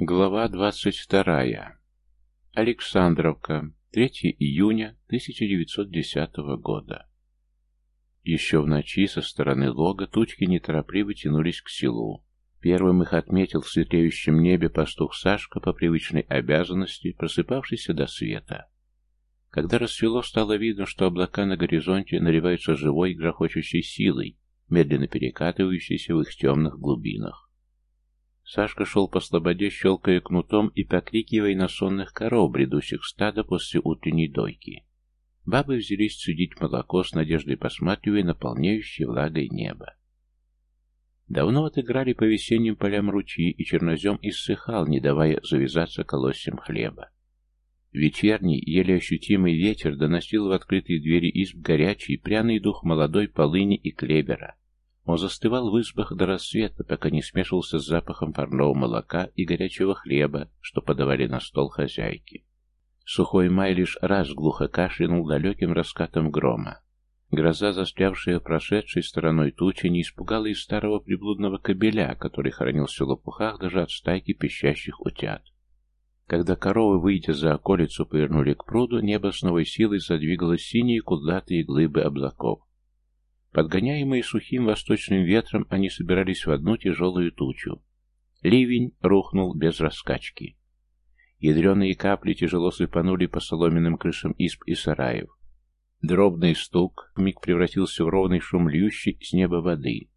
Глава 22. Александровка. 3 июня 1910 года. Еще в ночи со стороны лога тучки неторопливо тянулись к селу. Первым их отметил в светлеющем небе пастух Сашка по привычной обязанности, просыпавшийся до света. Когда рассвело, стало видно, что облака на горизонте наливаются живой, грохочущей силой, медленно перекатывающейся в их темных глубинах. Сашка шел по слободе, щелкая кнутом и покрикивая на сонных коров, бредущих стада после утренней дойки. Бабы взялись цедить молоко с надеждой, посматривая на полнеющее влагой небо. Давно отыграли по весенним полям ручьи, и чернозем иссыхал, не давая завязаться колосьям хлеба. Вечерний, еле ощутимый ветер доносил в открытые двери изб горячий, пряный дух молодой полыни и клебера. Он застывал в избах до рассвета, пока не смешивался с запахом парного молока и горячего хлеба, что подавали на стол хозяйки. Сухой май лишь раз глухо кашлянул далеким раскатом грома. Гроза, застрявшая прошедшей стороной тучи, не испугала и старого приблудного кобеля, который хранился в лопухах даже от стайки пищащих утят. Когда коровы, выйдя за околицу, повернули к пруду, небо с новой силой задвигалось синие кудлатые глыбы облаков. Подгоняемые сухим восточным ветром, они собирались в одну тяжелую тучу. Ливень рухнул без раскачки. Ядреные капли тяжело сыпанули по соломенным крышам изб и сараев. Дробный стук миг превратился в ровный шум льющей с неба воды.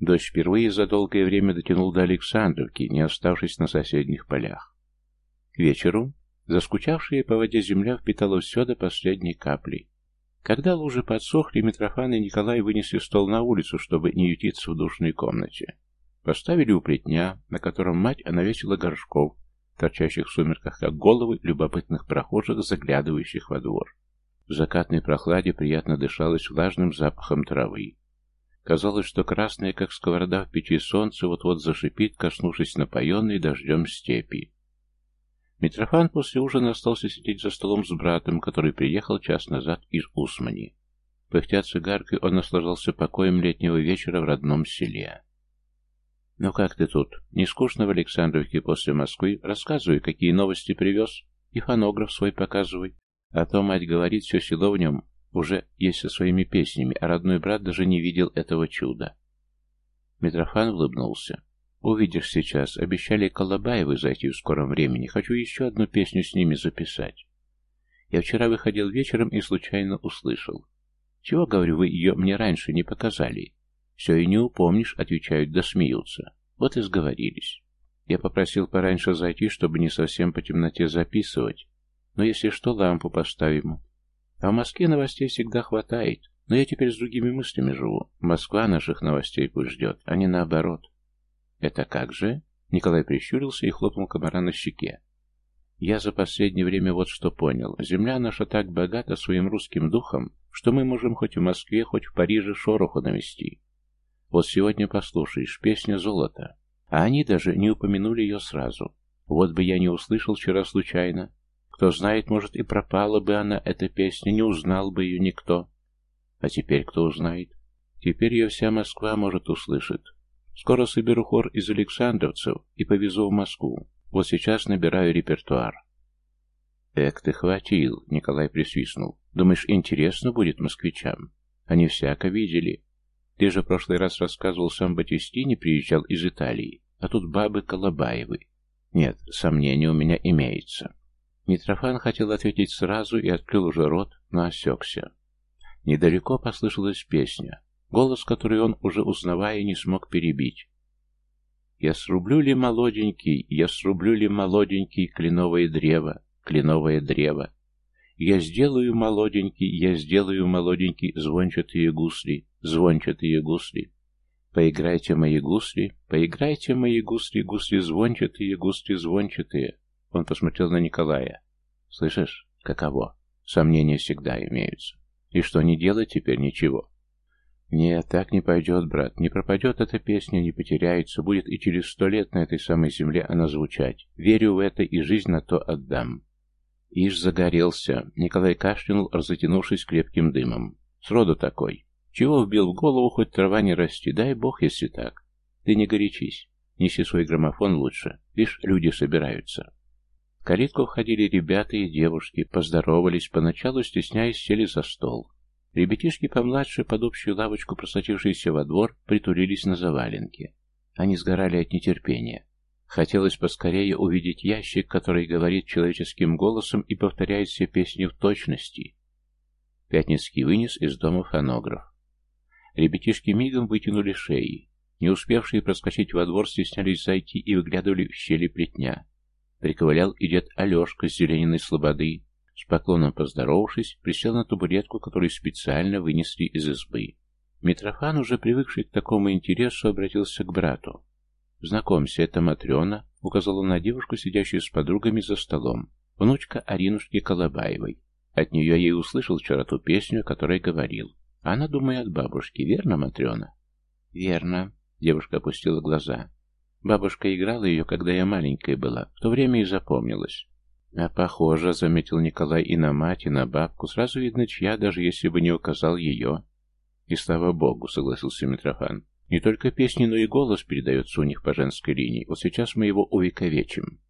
Дождь впервые за долгое время дотянул до Александровки, не оставшись на соседних полях. К вечеру заскучавшая по воде земля впитала все до последней капли. Когда лужи подсохли, Митрофан и Николай вынесли стол на улицу, чтобы не ютиться в душной комнате. Поставили у плетня, на котором мать навесила горшков, торчащих в сумерках, как головы любопытных прохожих, заглядывающих во двор. В закатной прохладе приятно дышалось влажным запахом травы. Казалось, что красное, как сковорода в печи солнце, вот-вот зашипит, коснувшись напоенной дождем степи. Митрофан после ужина остался сидеть за столом с братом, который приехал час назад из Усмани. Пыхтя цигаркой, он наслаждался покоем летнего вечера в родном селе. «Ну как ты тут? Не скучно в Александровке после Москвы? Рассказывай, какие новости привез, и фонограф свой показывай. А то мать говорит, все село в нем уже есть со своими песнями, а родной брат даже не видел этого чуда». Митрофан улыбнулся. Увидишь сейчас. Обещали Колобаевы зайти в скором времени. Хочу еще одну песню с ними записать. Я вчера выходил вечером и случайно услышал. Чего, говорю, вы ее мне раньше не показали? Все и не упомнишь, отвечают, да смеются. Вот и сговорились. Я попросил пораньше зайти, чтобы не совсем по темноте записывать. Но если что, лампу поставим. А в Москве новостей всегда хватает. Но я теперь с другими мыслями живу. Москва наших новостей пусть ждет, а не наоборот. «Это как же?» Николай прищурился и хлопнул комара на щеке. «Я за последнее время вот что понял. Земля наша так богата своим русским духом, что мы можем хоть в Москве, хоть в Париже шороху навести. Вот сегодня послушаешь, песня «Золото». А они даже не упомянули ее сразу. Вот бы я не услышал вчера случайно. Кто знает, может, и пропала бы она, эта песня, не узнал бы ее никто. А теперь кто узнает? Теперь ее вся Москва может услышать. Скоро соберу хор из александровцев и повезу в Москву. Вот сейчас набираю репертуар. Эк, ты хватил, Николай присвистнул. Думаешь, интересно будет москвичам? Они всяко видели. Ты же в прошлый раз рассказывал, сам Батистини приезжал из Италии, а тут бабы Колобаевы. Нет, сомнение у меня имеется. Митрофан хотел ответить сразу и открыл уже рот, но осекся. Недалеко послышалась песня голос, который он, уже узнавая, не смог перебить. «Я срублю ли молоденький, я срублю ли молоденький кленовое древо, кленовое древо? Я сделаю молоденький, я сделаю молоденький звончатые гусли, звончатые гусли. Поиграйте мои гусли, поиграйте мои гусли, гусли звончатые, гусли звончатые». Он посмотрел на Николая. «Слышишь, каково? Сомнения всегда имеются. И что не делать теперь ничего?» «Нет, так не пойдет, брат. Не пропадет эта песня, не потеряется. Будет и через сто лет на этой самой земле она звучать. Верю в это и жизнь на то отдам». Ишь загорелся. Николай кашлянул, разотянувшись крепким дымом. «Сроду такой. Чего вбил в голову, хоть трава не расти? Дай бог, если так. Ты не горячись. Неси свой граммофон лучше. Видишь, люди собираются. В калитку входили ребята и девушки, поздоровались, поначалу стесняясь, сели за стол. Ребятишки помладше, под общую лавочку, просочившиеся во двор, притулились на заваленке. Они сгорали от нетерпения. Хотелось поскорее увидеть ящик, который говорит человеческим голосом и повторяет все песни в точности. Пятницкий вынес из дома фонограф. Ребятишки мигом вытянули шеи. Не успевшие проскочить во двор стеснялись зайти и выглядывали в щели плетня. Приковылял и дед Алешка с зелениной слободы. С поклоном поздоровавшись, присел на табуретку, которую специально вынесли из избы. Митрофан, уже привыкший к такому интересу, обратился к брату. «Знакомься, это Матрена», — указала на девушку, сидящую с подругами за столом, внучка Аринушки Колобаевой. От нее я и услышал вчера ту песню, о которой говорил. Она, думаю, от бабушки, верно, Матрена? «Верно», — девушка опустила глаза. «Бабушка играла ее, когда я маленькая была, в то время и запомнилась». «А похоже», — заметил Николай и на мать, и на бабку. «Сразу видно, чья, даже если бы не указал ее». «И слава богу», — согласился Митрофан. Не только песни, но и голос передается у них по женской линии. Вот сейчас мы его увековечим.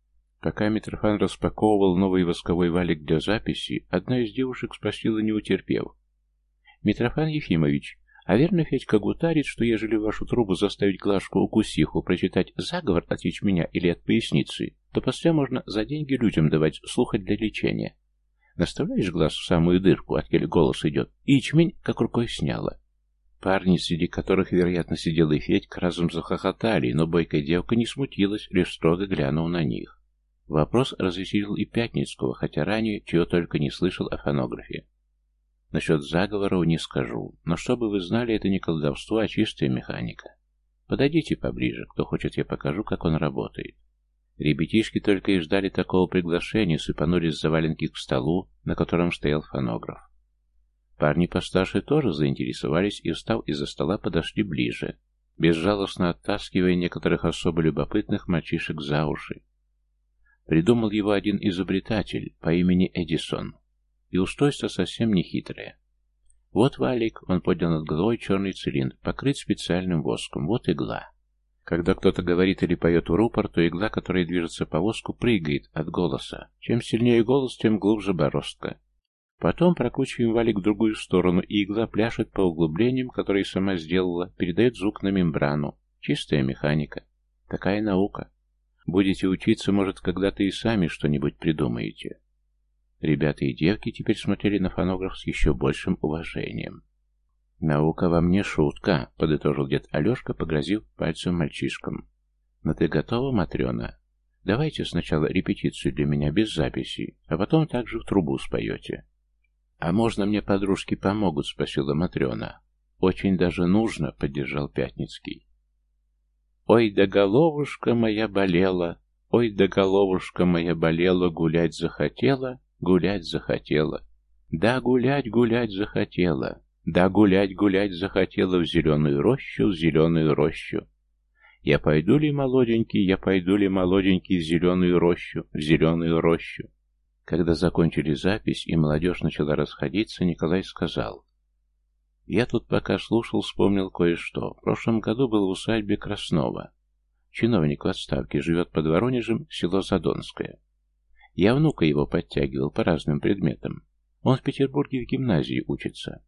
Пока Митрофан распаковывал новый восковой валик для записи, одна из девушек спросила, не утерпев. «Митрофан Ефимович, а верно Федька гутарит, что ежели вашу трубу заставить Глашку укусиху прочитать заговор от ячменя или от поясницы, то после можно за деньги людям давать слухать для лечения? Наставляешь глаз в самую дырку, откель голос идет, и ячмень как рукой сняла. Парни, среди которых, вероятно, сидел и Федька, разом захохотали, но бойкая девка не смутилась, лишь строго глянул на них. Вопрос развеселил и Пятницкого, хотя ранее чего только не слышал о фонографе. Насчет заговоров не скажу, но чтобы вы знали, это не колдовство, а чистая механика. Подойдите поближе, кто хочет, я покажу, как он работает. Ребятишки только и ждали такого приглашения, сыпанулись с заваленки к столу, на котором стоял фонограф. Парни постарше тоже заинтересовались и, встав из-за стола, подошли ближе, безжалостно оттаскивая некоторых особо любопытных мальчишек за уши. Придумал его один изобретатель по имени Эдисон, и устройство совсем не хитрое. Вот валик, он поднял над головой черный цилиндр, покрыт специальным воском, вот игла. Когда кто-то говорит или поет в рупор, то игла, которая движется по воску, прыгает от голоса. Чем сильнее голос, тем глубже бороздка. Потом прокручиваем валик в другую сторону, и игла пляшет по углублениям, которые сама сделала, передает звук на мембрану. Чистая механика. Такая наука. Будете учиться, может, когда-то и сами что-нибудь придумаете. Ребята и девки теперь смотрели на фонограф с еще большим уважением. «Наука вам не шутка», — подытожил дед Алешка, погрозив пальцем мальчишкам. «Но ты готова, Матрена? Давайте сначала репетицию для меня без записи, а потом также в трубу споете». «А можно мне подружки помогут?» — спросила Матрена. «Очень даже нужно», — поддержал Пятницкий. «Ой, да головушка моя болела, ой, да головушка моя болела, гулять захотела, гулять захотела. Да, гулять, гулять захотела, да, гулять, гулять захотела в зеленую рощу, в зеленую рощу. Я пойду ли, молоденький, я пойду ли, молоденький, в зеленую рощу, в зеленую рощу. Когда закончили запись и молодежь начала расходиться, Николай сказал. «Я тут пока слушал, вспомнил кое-что. В прошлом году был в усадьбе Краснова. Чиновник в отставке, живет под Воронежем, село Задонское. Я внука его подтягивал по разным предметам. Он в Петербурге в гимназии учится.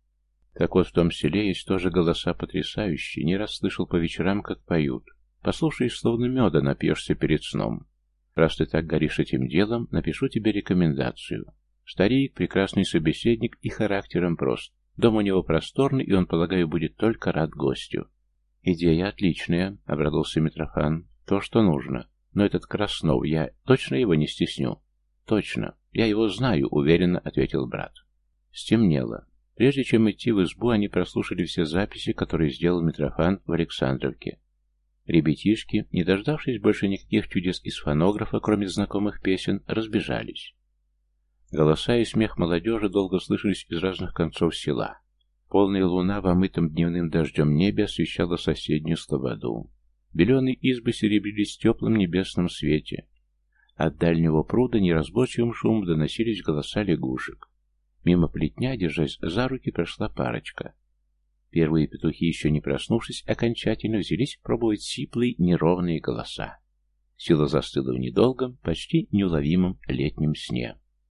Так вот, в том селе есть тоже голоса потрясающие. Не раз слышал по вечерам, как поют. Послушаешь, словно меда напьешься перед сном. Раз ты так горишь этим делом, напишу тебе рекомендацию. Старик, прекрасный собеседник и характером прост. Дом у него просторный, и он, полагаю, будет только рад гостю. Идея отличная, — обрадовался Митрофан. То, что нужно. Но этот Краснов, я точно его не стесню? Точно. Я его знаю, — уверенно ответил брат. Стемнело. Прежде чем идти в избу, они прослушали все записи, которые сделал Митрофан в Александровке. Ребятишки, не дождавшись больше никаких чудес из фонографа, кроме знакомых песен, разбежались. Голоса и смех молодежи долго слышались из разных концов села. Полная луна в омытом дневным дождем небе освещала соседнюю слободу. Беленые избы серебрились в теплом небесном свете. От дальнего пруда неразборчивым шумом доносились голоса лягушек. Мимо плетня, держась за руки, прошла парочка. Первые петухи, еще не проснувшись, окончательно взялись пробовать сиплые, неровные голоса. Сила застыла в недолгом, почти неуловимом летнем сне.